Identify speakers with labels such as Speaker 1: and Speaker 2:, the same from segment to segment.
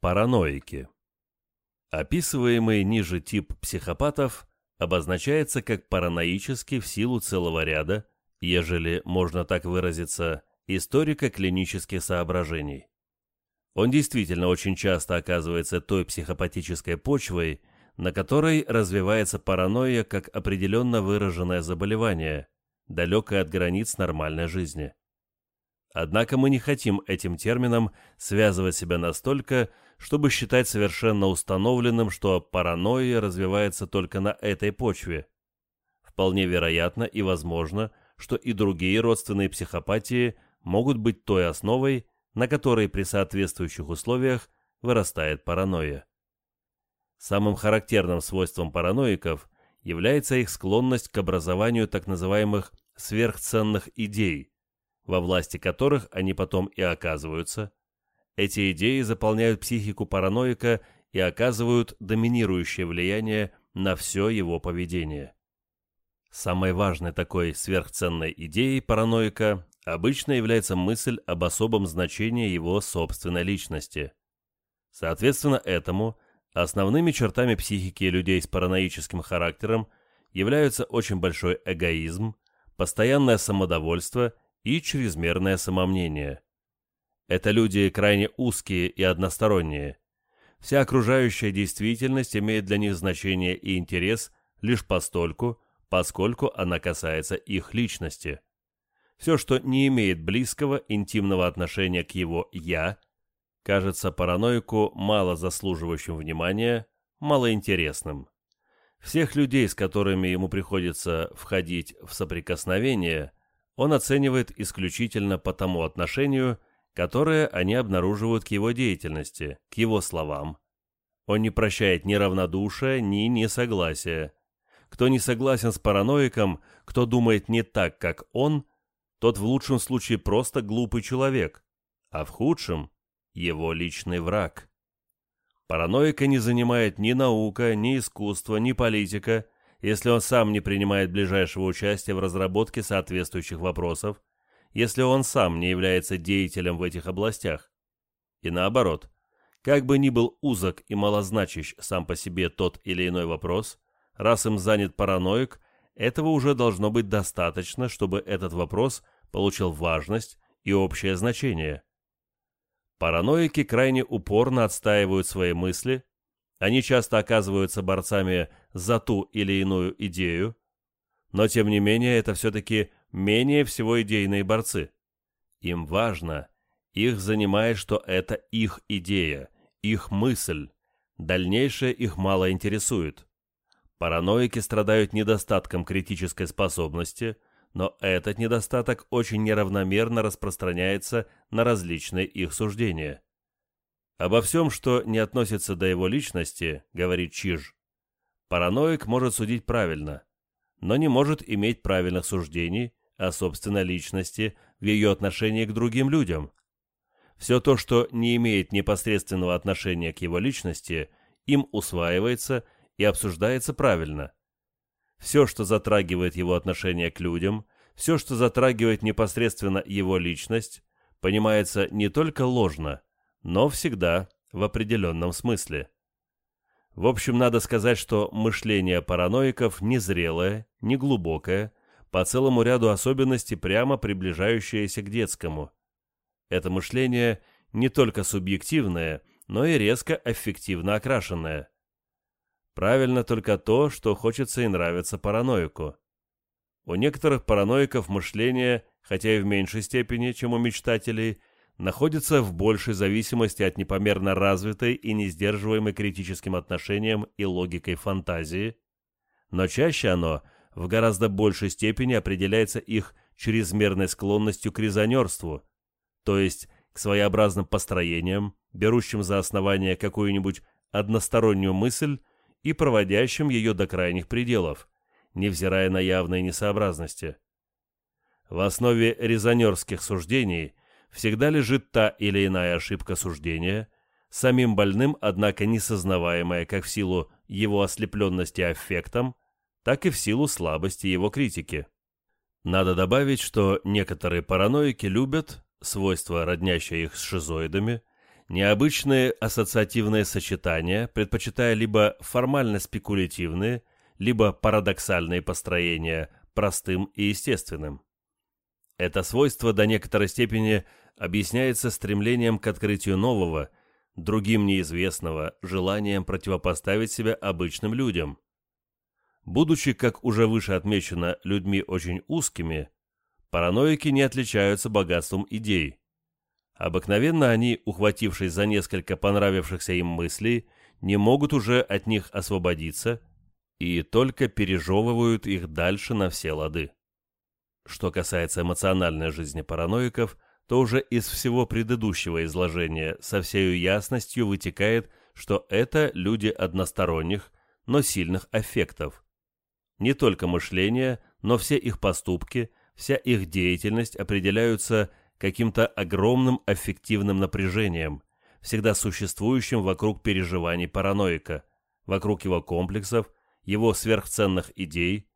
Speaker 1: Параноики. Описываемый ниже тип психопатов обозначается как параноический в силу целого ряда, ежели можно так выразиться, историко-клинических соображений. Он действительно очень часто оказывается той психопатической почвой, на которой развивается паранойя как определенно выраженное заболевание, далекое от границ нормальной жизни. Однако мы не хотим этим термином связывать себя настолько, чтобы считать совершенно установленным, что паранойя развивается только на этой почве. Вполне вероятно и возможно, что и другие родственные психопатии могут быть той основой, на которой при соответствующих условиях вырастает паранойя. Самым характерным свойством параноиков является их склонность к образованию так называемых сверхценных идей, во власти которых они потом и оказываются. Эти идеи заполняют психику параноика и оказывают доминирующее влияние на все его поведение. Самой важной такой сверхценной идеей параноика обычно является мысль об особом значении его собственной личности. Соответственно этому, основными чертами психики людей с параноическим характером являются очень большой эгоизм, постоянное самодовольство и чрезмерное самомнение. Это люди крайне узкие и односторонние. Вся окружающая действительность имеет для них значение и интерес лишь постольку, поскольку она касается их личности. Все, что не имеет близкого, интимного отношения к его «я», кажется параноику мало заслуживающим внимания, малоинтересным. Всех людей, с которыми ему приходится входить в соприкосновение, он оценивает исключительно по тому отношению, которое они обнаруживают к его деятельности, к его словам. Он не прощает ни равнодушия, ни несогласия. Кто не согласен с параноиком, кто думает не так, как он, тот в лучшем случае просто глупый человек, а в худшем – его личный враг. Параноика не занимает ни наука, ни искусство, ни политика – если он сам не принимает ближайшего участия в разработке соответствующих вопросов, если он сам не является деятелем в этих областях. И наоборот, как бы ни был узок и малозначащ сам по себе тот или иной вопрос, раз им занят параноик, этого уже должно быть достаточно, чтобы этот вопрос получил важность и общее значение. Параноики крайне упорно отстаивают свои мысли, они часто оказываются борцами за ту или иную идею, но тем не менее это все-таки менее всего идейные борцы. Им важно, их занимает, что это их идея, их мысль, дальнейшее их мало интересует. Параноики страдают недостатком критической способности, но этот недостаток очень неравномерно распространяется на различные их суждения. Обо всем, что не относится до его личности, говорит Чиж, параноик может судить правильно, но не может иметь правильных суждений о собственной личности в ее отношении к другим людям. Все то, что не имеет непосредственного отношения к его личности, им усваивается и обсуждается правильно. Все, что затрагивает его отношение к людям, все, что затрагивает непосредственно его личность, понимается не только ложно – но всегда в определенном смысле. В общем, надо сказать, что мышление параноиков незрелое, неглубокое, по целому ряду особенностей прямо приближающееся к детскому. Это мышление не только субъективное, но и резко аффективно окрашенное. Правильно только то, что хочется и нравится параноику. У некоторых параноиков мышление, хотя и в меньшей степени, чем у мечтателей, находится в большей зависимости от непомерно развитой и не сдерживаемой критическим отношением и логикой фантазии, но чаще оно в гораздо большей степени определяется их чрезмерной склонностью к резонерству, то есть к своеобразным построениям, берущим за основание какую-нибудь одностороннюю мысль и проводящим ее до крайних пределов, невзирая на явные несообразности. В основе резонерских суждений – всегда лежит та или иная ошибка суждения, самим больным, однако несознаваемая как в силу его ослепленности аффектом, так и в силу слабости его критики. Надо добавить, что некоторые параноики любят, свойство роднящее их с шизоидами, необычные ассоциативные сочетания, предпочитая либо формально-спекулятивные, либо парадоксальные построения простым и естественным. Это свойство до некоторой степени объясняется стремлением к открытию нового, другим неизвестного, желанием противопоставить себя обычным людям. Будучи, как уже выше отмечено, людьми очень узкими, параноики не отличаются богатством идей. Обыкновенно они, ухватившись за несколько понравившихся им мыслей, не могут уже от них освободиться и только пережевывают их дальше на все лады. Что касается эмоциональной жизни параноиков, то уже из всего предыдущего изложения со всей ясностью вытекает, что это люди односторонних, но сильных аффектов. Не только мышление, но все их поступки, вся их деятельность определяются каким-то огромным аффективным напряжением, всегда существующим вокруг переживаний параноика, вокруг его комплексов, его сверхценных идей,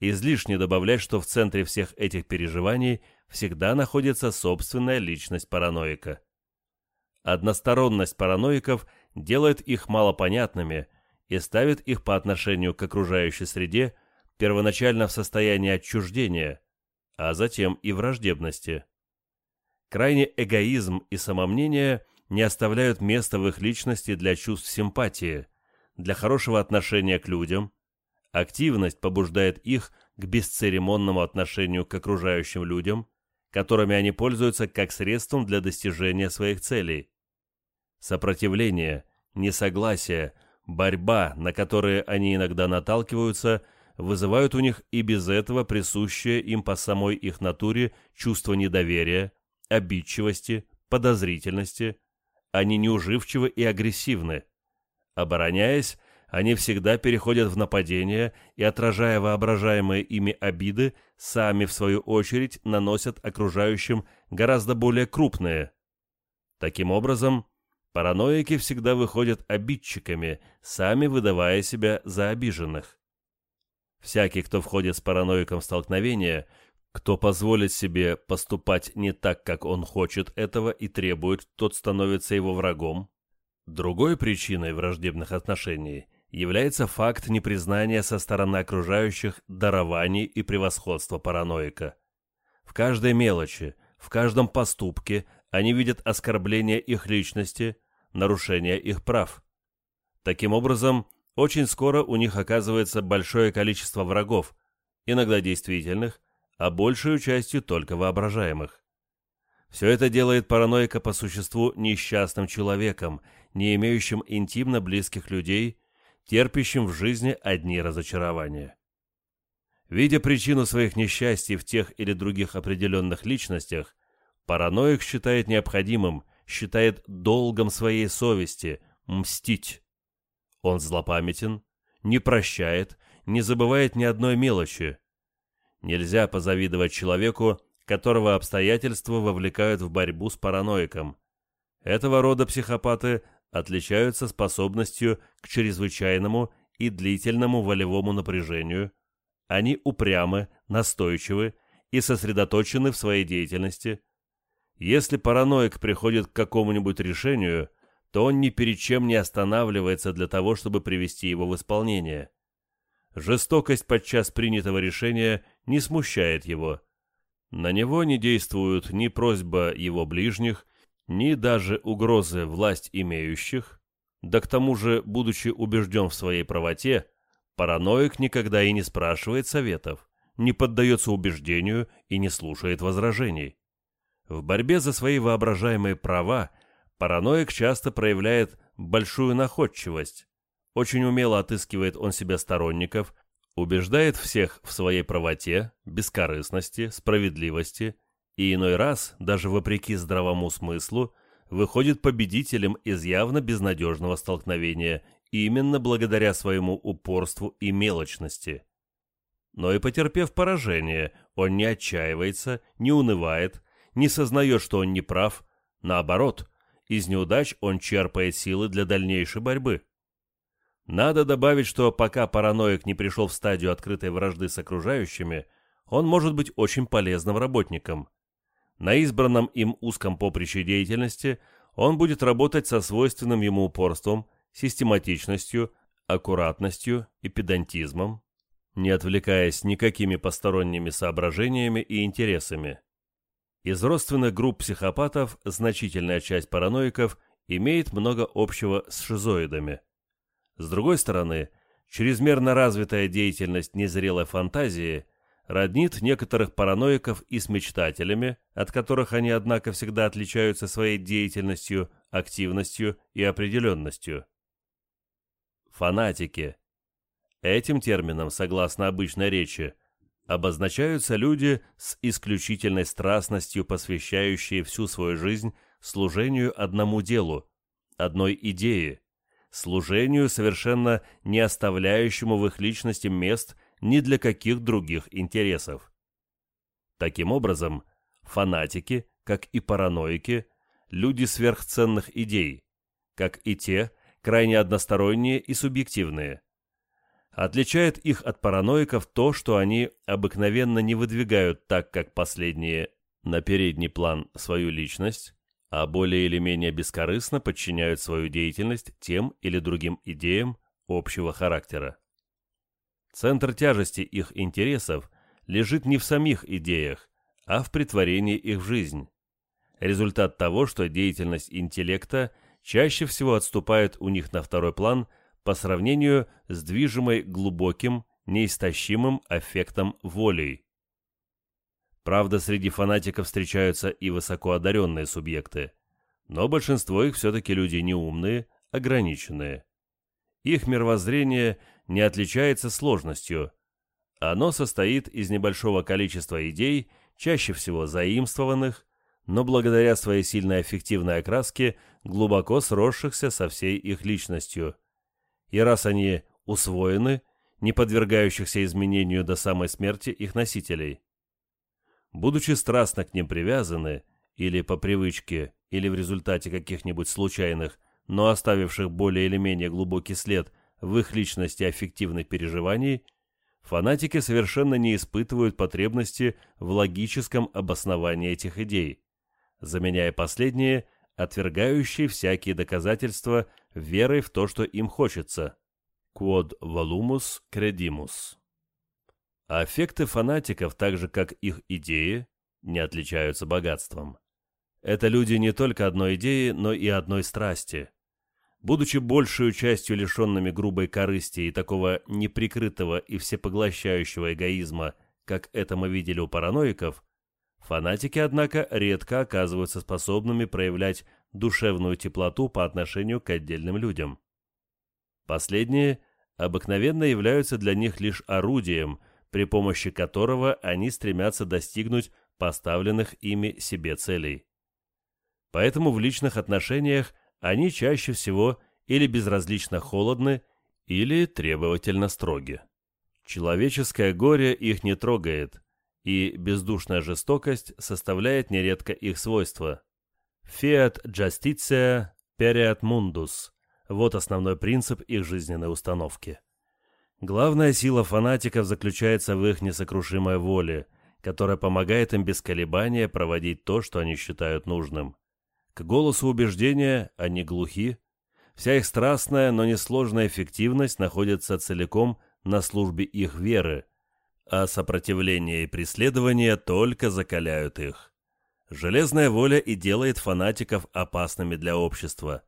Speaker 1: Излишне добавлять, что в центре всех этих переживаний всегда находится собственная личность параноика. Односторонность параноиков делает их малопонятными и ставит их по отношению к окружающей среде первоначально в состоянии отчуждения, а затем и враждебности. Крайний эгоизм и самомнение не оставляют места в их личности для чувств симпатии, для хорошего отношения к людям, Активность побуждает их к бесцеремонному отношению к окружающим людям, которыми они пользуются как средством для достижения своих целей. Сопротивление, несогласие, борьба, на которые они иногда наталкиваются, вызывают у них и без этого присущее им по самой их натуре чувство недоверия, обидчивости, подозрительности. Они неуживчивы и агрессивны. Обороняясь, они всегда переходят в нападение и, отражая воображаемые ими обиды, сами, в свою очередь, наносят окружающим гораздо более крупные. Таким образом, параноики всегда выходят обидчиками, сами выдавая себя за обиженных. Всякий, кто входит с параноиком в столкновение, кто позволит себе поступать не так, как он хочет этого и требует, тот становится его врагом. Другой причиной враждебных отношений – является факт непризнания со стороны окружающих дарований и превосходства параноика. В каждой мелочи, в каждом поступке они видят оскорбление их личности, нарушение их прав. Таким образом, очень скоро у них оказывается большое количество врагов, иногда действительных, а большую частью только воображаемых. Все это делает параноика по существу несчастным человеком, не имеющим интимно близких людей терпящим в жизни одни разочарования. Видя причину своих несчастий в тех или других определенных личностях, параноик считает необходимым, считает долгом своей совести мстить. Он злопамятен, не прощает, не забывает ни одной мелочи. Нельзя позавидовать человеку, которого обстоятельства вовлекают в борьбу с параноиком. Этого рода психопаты отличаются способностью к чрезвычайному и длительному волевому напряжению, они упрямы, настойчивы и сосредоточены в своей деятельности. Если параноик приходит к какому-нибудь решению, то он ни перед чем не останавливается для того, чтобы привести его в исполнение. Жестокость подчас принятого решения не смущает его. На него не действуют ни просьба его ближних, ни даже угрозы власть имеющих, да к тому же, будучи убежден в своей правоте, параноик никогда и не спрашивает советов, не поддается убеждению и не слушает возражений. В борьбе за свои воображаемые права параноик часто проявляет большую находчивость, очень умело отыскивает он себе сторонников, убеждает всех в своей правоте, бескорыстности, справедливости – и иной раз, даже вопреки здравому смыслу, выходит победителем из явно безнадежного столкновения именно благодаря своему упорству и мелочности. Но и потерпев поражение, он не отчаивается, не унывает, не сознает, что он не прав, наоборот, из неудач он черпает силы для дальнейшей борьбы. Надо добавить, что пока параноик не пришел в стадию открытой вражды с окружающими, он может быть очень полезным работником. На избранном им узком поприще деятельности он будет работать со свойственным ему упорством, систематичностью, аккуратностью и педантизмом, не отвлекаясь никакими посторонними соображениями и интересами. Из родственных групп психопатов значительная часть параноиков имеет много общего с шизоидами. С другой стороны, чрезмерно развитая деятельность незрелой фантазии роднит некоторых параноиков и с мечтателями, от которых они, однако, всегда отличаются своей деятельностью, активностью и определенностью. Фанатики. Этим термином, согласно обычной речи, обозначаются люди с исключительной страстностью, посвящающие всю свою жизнь служению одному делу, одной идее, служению, совершенно не оставляющему в их личности мест ни для каких других интересов. Таким образом, фанатики, как и параноики, люди сверхценных идей, как и те, крайне односторонние и субъективные. Отличает их от параноиков то, что они обыкновенно не выдвигают так, как последние, на передний план свою личность, а более или менее бескорыстно подчиняют свою деятельность тем или другим идеям общего характера. Центр тяжести их интересов лежит не в самих идеях, а в притворении их в жизнь. Результат того, что деятельность интеллекта чаще всего отступает у них на второй план по сравнению с движимой глубоким, неистощимым аффектом волей. Правда, среди фанатиков встречаются и высокоодаренные субъекты, но большинство их все-таки люди неумные, ограниченные. Их мировоззрение не отличается сложностью. Оно состоит из небольшого количества идей, чаще всего заимствованных, но благодаря своей сильной аффективной окраске глубоко сросшихся со всей их личностью. И раз они усвоены, не подвергающихся изменению до самой смерти их носителей будучи страстно к ним привязаны, или по привычке, или в результате каких-нибудь случайных, но оставивших более или менее глубокий след в их личности аффективных переживаний, фанатики совершенно не испытывают потребности в логическом обосновании этих идей, заменяя последние, отвергающие всякие доказательства верой в то, что им хочется. Quod volumus credimus. Аффекты фанатиков, так же как их идеи, не отличаются богатством. Это люди не только одной идеи, но и одной страсти. Будучи большую частью лишенными грубой корысти и такого неприкрытого и всепоглощающего эгоизма, как это мы видели у параноиков, фанатики, однако, редко оказываются способными проявлять душевную теплоту по отношению к отдельным людям. Последние обыкновенно являются для них лишь орудием, при помощи которого они стремятся достигнуть поставленных ими себе целей. Поэтому в личных отношениях они чаще всего или безразлично холодны, или требовательно строги. Человеческое горе их не трогает, и бездушная жестокость составляет нередко их свойства. «Fiat justitia periat mundus» – вот основной принцип их жизненной установки. Главная сила фанатиков заключается в их несокрушимой воле, которая помогает им без колебания проводить то, что они считают нужным. К голосу убеждения они глухи. Вся их страстная, но несложная эффективность находится целиком на службе их веры, а сопротивление и преследование только закаляют их. Железная воля и делает фанатиков опасными для общества.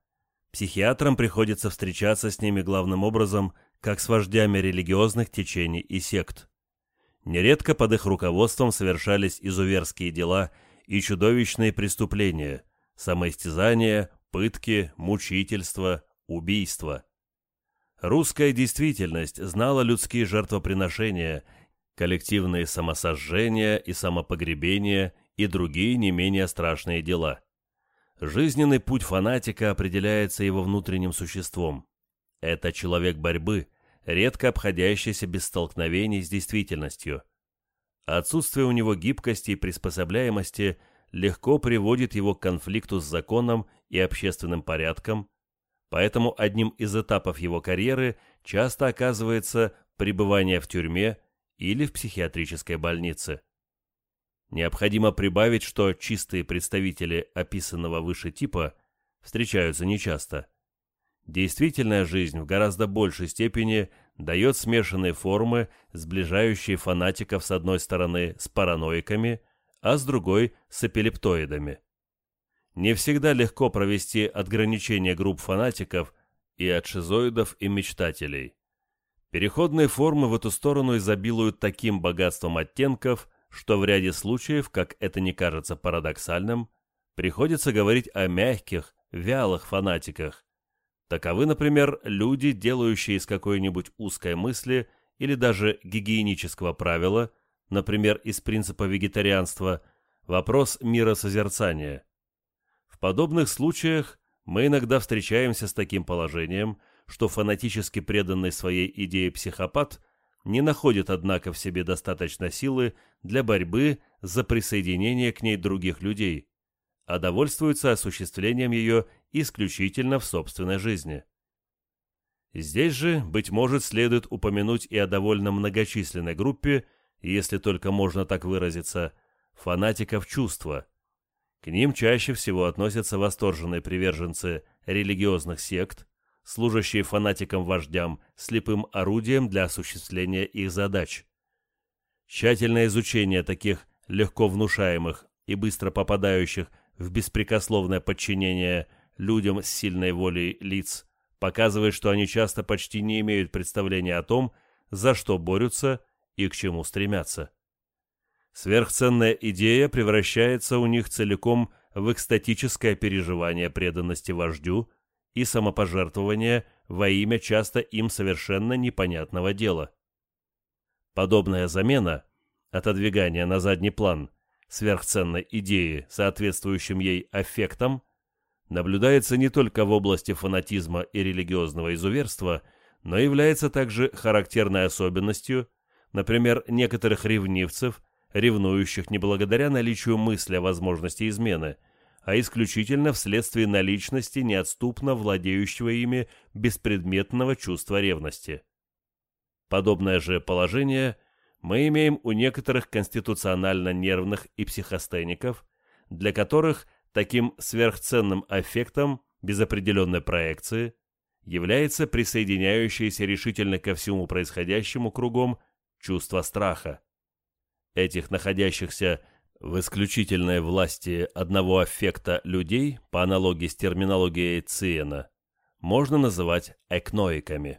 Speaker 1: Психиатрам приходится встречаться с ними главным образом – как с вождями религиозных течений и сект. Нередко под их руководством совершались изуверские дела и чудовищные преступления, самоистязания, пытки, мучительства, убийства. Русская действительность знала людские жертвоприношения, коллективные самосожжения и самопогребения и другие не менее страшные дела. Жизненный путь фанатика определяется его внутренним существом. Это человек борьбы, редко обходящийся без столкновений с действительностью. Отсутствие у него гибкости и приспособляемости легко приводит его к конфликту с законом и общественным порядком, поэтому одним из этапов его карьеры часто оказывается пребывание в тюрьме или в психиатрической больнице. Необходимо прибавить, что чистые представители описанного выше типа встречаются нечасто. Действительная жизнь в гораздо большей степени дает смешанные формы, сближающие фанатиков с одной стороны с параноиками, а с другой с эпилептоидами. Не всегда легко провести отграничение групп фанатиков и от шизоидов и мечтателей. Переходные формы в эту сторону изобилуют таким богатством оттенков, что в ряде случаев, как это не кажется парадоксальным, приходится говорить о мягких, вялых фанатиках. Таковы, например, люди, делающие из какой-нибудь узкой мысли или даже гигиенического правила, например, из принципа вегетарианства, вопрос миросозерцания. В подобных случаях мы иногда встречаемся с таким положением – что фанатически преданный своей идее психопат не находит, однако, в себе достаточно силы для борьбы за присоединение к ней других людей, а довольствуется осуществлением ее исключительно в собственной жизни. Здесь же, быть может, следует упомянуть и о довольно многочисленной группе, если только можно так выразиться, фанатиков чувства. К ним чаще всего относятся восторженные приверженцы религиозных сект, служащие фанатикам-вождям, слепым орудием для осуществления их задач. Тщательное изучение таких легко внушаемых и быстро попадающих в беспрекословное подчинение людям с сильной волей лиц показывает, что они часто почти не имеют представления о том, за что борются и к чему стремятся. Сверхценная идея превращается у них целиком в экстатическое переживание преданности вождю, и самопожертвования во имя часто им совершенно непонятного дела. Подобная замена, отодвигание на задний план сверхценной идеи, соответствующим ей аффектам, наблюдается не только в области фанатизма и религиозного изуверства, но является также характерной особенностью, например, некоторых ревнивцев, ревнующих не благодаря наличию мысли о возможности измены – а исключительно вследствие наличности неотступно владеющего ими беспредметного чувства ревности. Подобное же положение мы имеем у некоторых конституционально нервных и психостеников, для которых таким сверхценным аффектом без определенной проекции является присоединяющееся решительно ко всему происходящему кругом чувство страха. Этих находящихся в исключительной власти одного аффекта людей, по аналогии с терминологией Циена, можно называть экноиками.